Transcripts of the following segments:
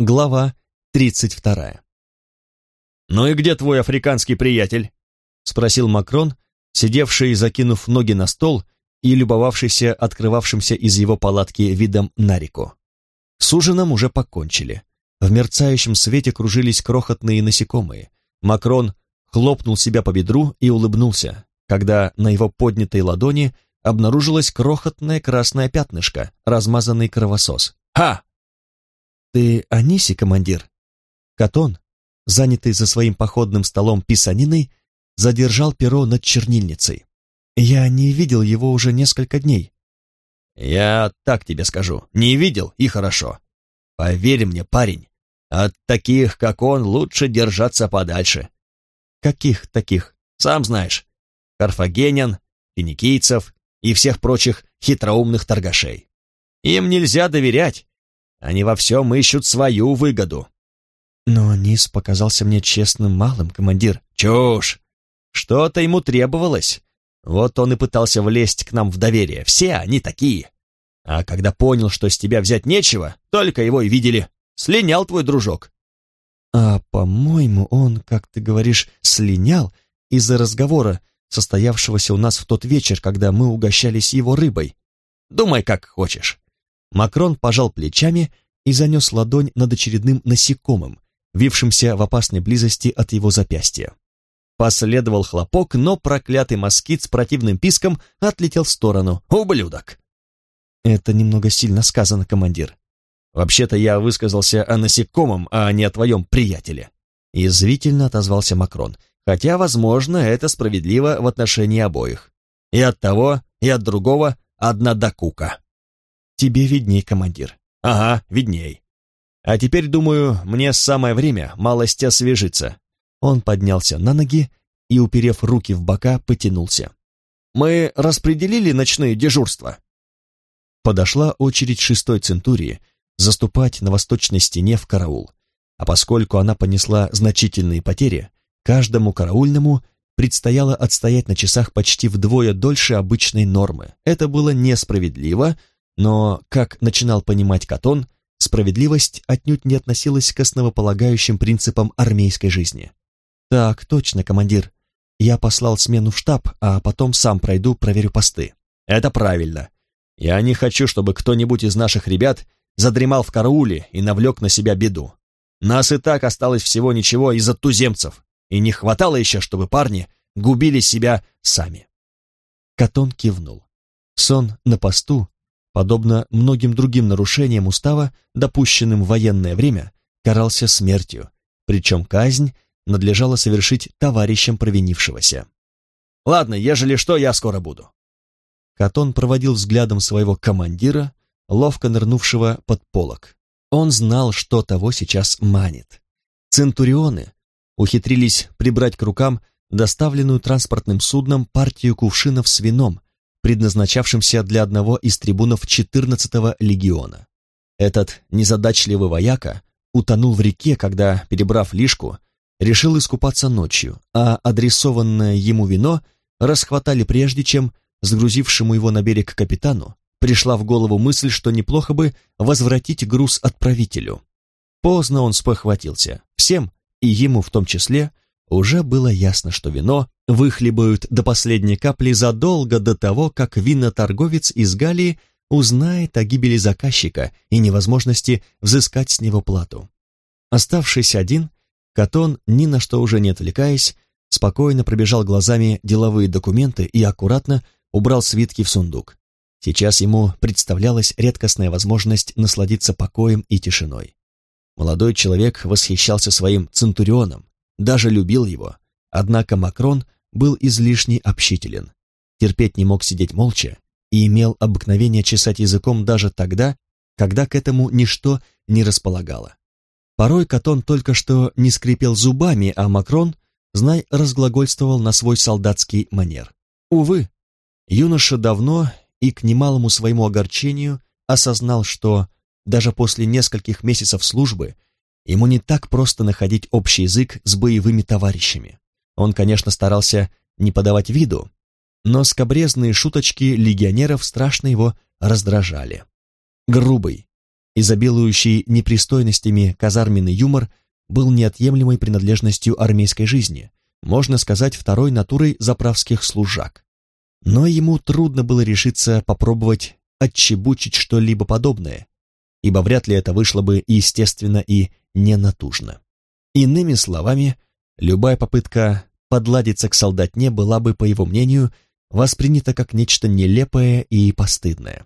Глава тридцать вторая. «Ну и где твой африканский приятель?» — спросил Макрон, сидевший, закинув ноги на стол и любовавшийся открывавшимся из его палатки видом на реку. С ужином уже покончили. В мерцающем свете кружились крохотные насекомые. Макрон хлопнул себя по бедру и улыбнулся, когда на его поднятой ладони обнаружилось крохотное красное пятнышко, размазанный кровосос. «Ха!» «Ты Аниси, командир?» Катон, занятый за своим походным столом писаниной, задержал перо над чернильницей. «Я не видел его уже несколько дней». «Я так тебе скажу, не видел и хорошо. Поверь мне, парень, от таких, как он, лучше держаться подальше». «Каких таких?» «Сам знаешь. Карфагенян, финикийцев и всех прочих хитроумных торгашей. Им нельзя доверять, они во всем ищут свою выгоду. Но Низ показался мне честным малым, командир. Чушь! Что-то ему требовалось. Вот он и пытался влезть к нам в доверие. Все они такие. А когда понял, что с тебя взять нечего, только его и видели. Слинял твой дружок. А, по-моему, он, как ты говоришь, слинял из-за разговора, состоявшегося у нас в тот вечер, когда мы угощались его рыбой. Думай, как хочешь. Макрон пожал плечами и занес ладонь над очередным насекомым, вившимся в опасной близости от его запястья. Последовал хлопок, но проклятый москит с противным писком отлетел в сторону. «Ублюдок!» «Это немного сильно сказано, командир». «Вообще-то я высказался о насекомом, а не о твоем приятеле», язвительно отозвался Макрон, хотя, возможно, это справедливо в отношении обоих. И от того, и от другого одна докука. Тебе видней, командир. Ага, видней. А теперь, думаю, мне самое время малость освежиться. Он поднялся на ноги и, уперев руки в бока, потянулся. Мы распределили ночные дежурства. Подошла очередь шестой центурии заступать на восточной стене в караул. А поскольку она понесла значительные потери, каждому караульному предстояло отстоять на часах почти вдвое дольше обычной нормы. Это было несправедливо, но, как начинал понимать Катон, справедливость отнюдь не относилась к основополагающим принципам армейской жизни. «Так, точно, командир. Я послал смену в штаб, а потом сам пройду, проверю посты». «Это правильно. Я не хочу, чтобы кто-нибудь из наших ребят задремал в карауле и навлек на себя беду. Нас и так осталось всего ничего из-за туземцев, и не хватало еще, чтобы парни губили себя сами». Катон кивнул. Сон на посту подобно многим другим нарушениям устава, допущенным в военное время, карался смертью, причем казнь надлежало совершить товарищам провинившегося. «Ладно, ежели что, я скоро буду». Катон проводил взглядом своего командира, ловко нырнувшего под полок. Он знал, что того сейчас манит. Центурионы ухитрились прибрать к рукам доставленную транспортным судном партию кувшинов с вином, предназначавшимся для одного из трибунов 14-го легиона. Этот незадачливый вояка утонул в реке, когда, перебрав лишку, решил искупаться ночью, а адресованное ему вино расхватали прежде, чем сгрузившему его на берег капитану пришла в голову мысль, что неплохо бы возвратить груз отправителю. Поздно он спохватился. Всем, и ему в том числе, уже было ясно, что вино выхлебают до последней капли задолго до того, как виноторговец из Галии узнает о гибели заказчика и невозможности взыскать с него плату. Оставшись один, Катон, ни на что уже не отвлекаясь, спокойно пробежал глазами деловые документы и аккуратно убрал свитки в сундук. Сейчас ему представлялась редкостная возможность насладиться покоем и тишиной. Молодой человек восхищался своим центурионом, даже любил его, однако Макрон был излишне общителен, терпеть не мог сидеть молча и имел обыкновение чесать языком даже тогда, когда к этому ничто не располагало. Порой Катон только что не скрипел зубами, а Макрон, знай, разглагольствовал на свой солдатский манер. Увы, юноша давно и к немалому своему огорчению осознал, что даже после нескольких месяцев службы ему не так просто находить общий язык с боевыми товарищами. Он, конечно, старался не подавать виду, но скобрезные шуточки легионеров страшно его раздражали. Грубый, изобилующий непристойностями казарменный юмор был неотъемлемой принадлежностью армейской жизни, можно сказать, второй натурой заправских служак. Но ему трудно было решиться попробовать отчебучить что-либо подобное, ибо вряд ли это вышло бы естественно и ненатужно. Иными словами, любая попытка подладиться к солдатне была бы, по его мнению, воспринята как нечто нелепое и постыдное.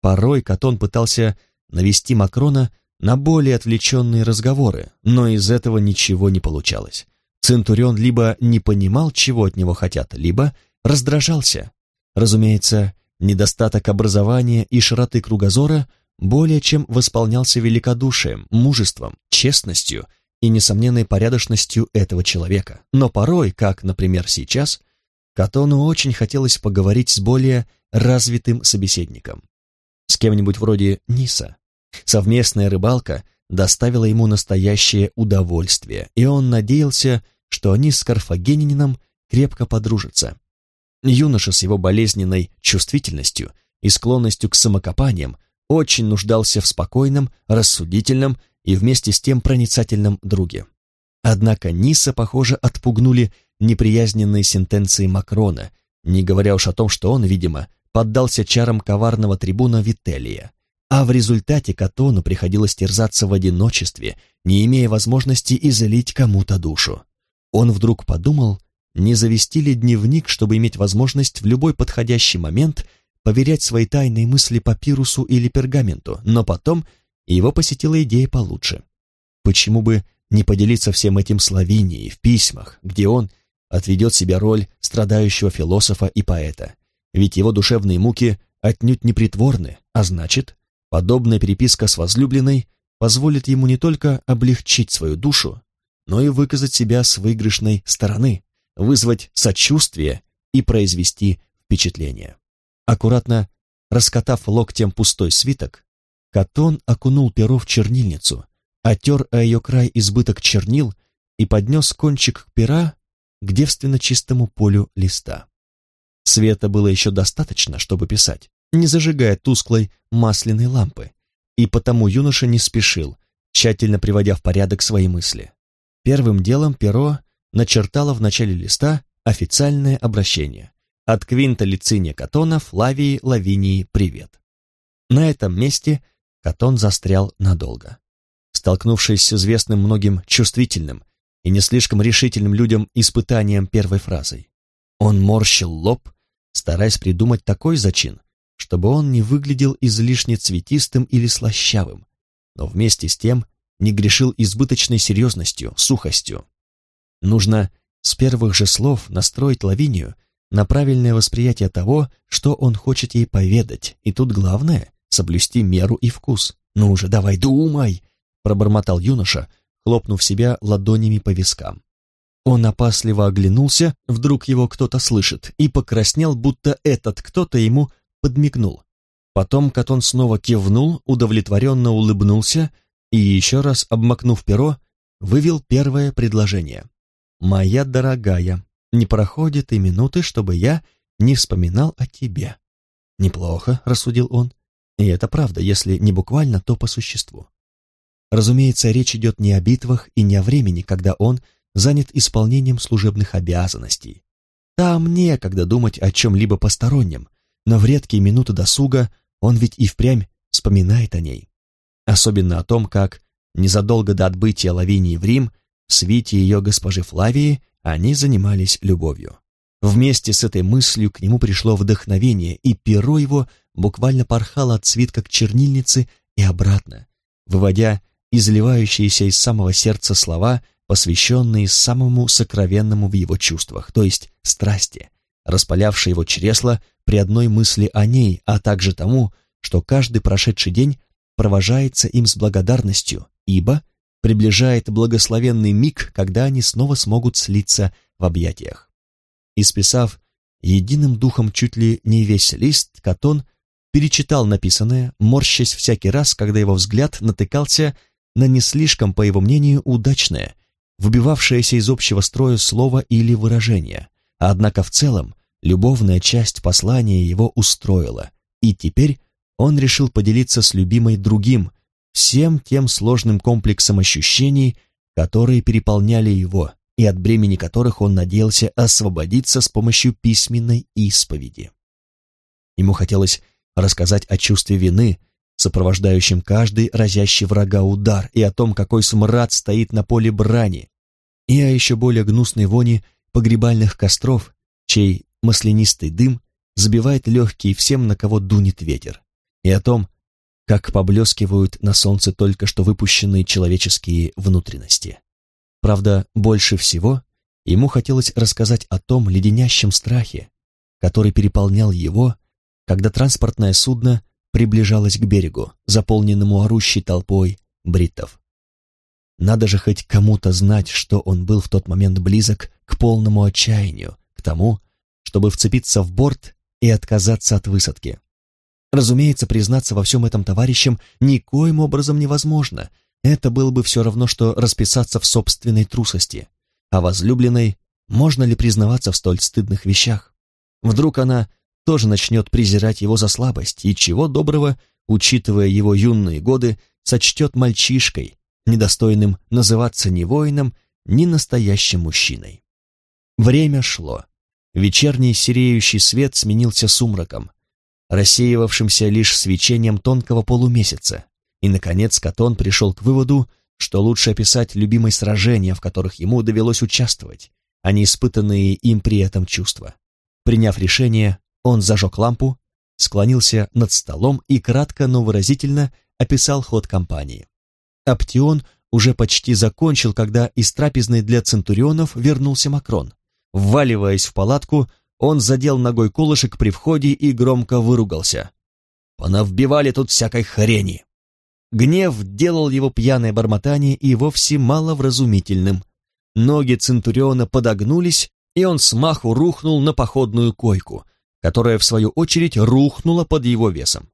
Порой Катон пытался навести Макрона на более отвлеченные разговоры, но из этого ничего не получалось. Центурион либо не понимал, чего от него хотят, либо раздражался. Разумеется, недостаток образования и широты кругозора более чем восполнялся великодушием, мужеством, честностью и несомненной порядочностью этого человека. Но порой, как, например, сейчас, Катону очень хотелось поговорить с более развитым собеседником. С кем-нибудь вроде Ниса. Совместная рыбалка доставила ему настоящее удовольствие, и он надеялся, что они с карфагенинином крепко подружатся. Юноша с его болезненной чувствительностью и склонностью к самокопаниям очень нуждался в спокойном, рассудительном и вместе с тем проницательном друге. Однако Ниса, похоже, отпугнули неприязненные сентенции Макрона, не говоря уж о том, что он, видимо, поддался чарам коварного трибуна Вителия, а в результате Катону приходилось терзаться в одиночестве, не имея возможности излить кому-то душу. Он вдруг подумал, не завести ли дневник, чтобы иметь возможность в любой подходящий момент поверять свои тайные мысли папирусу или пергаменту, но потом его посетила идея получше. Почему бы не поделиться всем этим с Лавинией в письмах, где он отведет себе роль страдающего философа и поэта, ведь его душевные муки отнюдь не притворны, а значит, подобная переписка с возлюбленной позволит ему не только облегчить свою душу, но и выказать себя с выигрышной стороны, вызвать сочувствие и произвести впечатление. Аккуратно раскатав локтем пустой свиток, Катон окунул перо в чернильницу, отер о ее край избыток чернил и поднес кончик пера к девственно чистому полю листа. Света было еще достаточно, чтобы писать, не зажигая тусклой масляной лампы, и потому юноша не спешил, тщательно приводя в порядок свои мысли. Первым делом перо начертало в начале листа официальное обращение. От Квинта Лициния Катона Флавии Лавинии привет. На этом месте Катон застрял надолго. Столкнувшись с известным многим чувствительным и не слишком решительным людям испытанием первой фразой, он морщил лоб, стараясь придумать такой зачин, чтобы он не выглядел излишне цветистым или слащавым, но вместе с тем не грешил избыточной серьезностью, сухостью. Нужно с первых же слов настроить Лавинию на правильное восприятие того, что он хочет ей поведать, и тут главное — соблюсти меру и вкус. «Ну уже, давай, думай!» — пробормотал юноша, хлопнув себя ладонями по вискам. Он опасливо оглянулся, вдруг его кто-то слышит, и покраснел, будто этот кто-то ему подмигнул. Потом Катон снова кивнул, удовлетворенно улыбнулся и еще раз, обмакнув перо, вывел первое предложение. «Моя дорогая, не проходит и минуты, чтобы я не вспоминал о тебе». «Неплохо», — рассудил он, и это правда, если не буквально, то по существу. Разумеется, речь идет не о битвах и не о времени, когда он занят исполнением служебных обязанностей. Там некогда думать о чем-либо постороннем, но в редкие минуты досуга он ведь и впрямь вспоминает о ней особенно о том, как незадолго до отбытия Лавинии в Рим в свите ее госпожи Флавии они занимались любовью. Вместе с этой мыслью к нему пришло вдохновение, и перо его буквально порхало от свитка к чернильнице и обратно, выводя изливающиеся из самого сердца слова, посвященные самому сокровенному в его чувствах, то есть страсти, распалявшей его чресло при одной мысли о ней, а также тому, что каждый прошедший день провожается им с благодарностью, ибо приближает благословенный миг, когда они снова смогут слиться в объятиях. Исписав единым духом чуть ли не весь лист, Катон перечитал написанное, морщась всякий раз, когда его взгляд натыкался на не слишком, по его мнению, удачное, выбивавшееся из общего строя слово или выражение. Однако в целом любовная часть послания его устроила, и теперь он решил поделиться с любимой другим, всем тем сложным комплексом ощущений, которые переполняли его и от бремени которых он надеялся освободиться с помощью письменной исповеди. Ему хотелось рассказать о чувстве вины, сопровождающем каждый разящий врага удар, и о том, какой смрад стоит на поле брани, и о еще более гнусной вони погребальных костров, чей маслянистый дым забивает легкие всем, на кого дунет ветер, и о том, как поблескивают на солнце только что выпущенные человеческие внутренности. Правда, больше всего ему хотелось рассказать о том леденящем страхе, который переполнял его, когда транспортное судно приближалось к берегу, заполненному орущей толпой бриттов. Надо же хоть кому-то знать, что он был в тот момент близок к полному отчаянию, к тому, чтобы вцепиться в борт и отказаться от высадки. Разумеется, признаться во всем этом товарищам никоим образом невозможно. Это было бы все равно, что расписаться в собственной трусости. А возлюбленной можно ли признаваться в столь стыдных вещах? Вдруг она тоже начнет презирать его за слабость, и чего доброго, учитывая его юные годы, сочтет мальчишкой, недостойным называться ни воином, ни настоящим мужчиной. Время шло. Вечерний сереющий свет сменился сумраком, рассеивавшимся лишь свечением тонкого полумесяца, и, наконец, Катон пришел к выводу, что лучше описать любимые сражения, в которых ему довелось участвовать, а не испытанные им при этом чувства. Приняв решение, он зажег лампу, склонился над столом и кратко, но выразительно описал ход кампании. Аптион уже почти закончил, когда из трапезной для центурионов вернулся Макрон. Вваливаясь в палатку, он задел ногой колышек при входе и громко выругался. «Понавбивали тут всякой хрени!» Гнев делал его пьяное бормотание и вовсе маловразумительным. Ноги Центуриона подогнулись, и он смаху рухнул на походную койку, которая, в свою очередь, рухнула под его весом.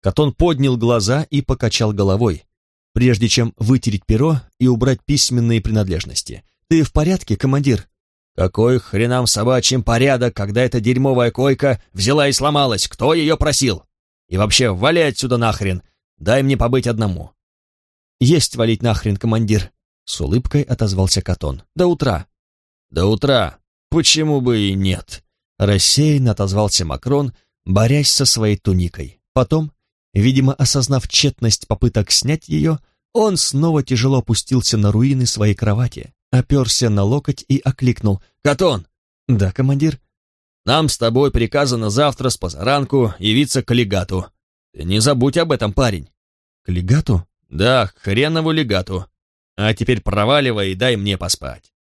Катон поднял глаза и покачал головой, прежде чем вытереть перо и убрать письменные принадлежности. «Ты в порядке, командир?» «Какой хренам собачьим порядок, когда эта дерьмовая койка взяла и сломалась? Кто ее просил? И вообще, вали отсюда нахрен! Дай мне побыть одному!» «Есть валить нахрен, командир!» С улыбкой отозвался Катон. «До утра!» «До утра! Почему бы и нет?» Рассеянно отозвался Макрон, борясь со своей туникой. Потом, видимо, осознав тщетность попыток снять ее, он снова тяжело опустился на руины своей кровати, оперся на локоть и окликнул. «Катон!» «Да, командир?» «Нам с тобой приказано завтра с позаранку явиться к легату. не забудь об этом, парень». «К легату?» «Да, к хренову легату. А теперь проваливай и дай мне поспать».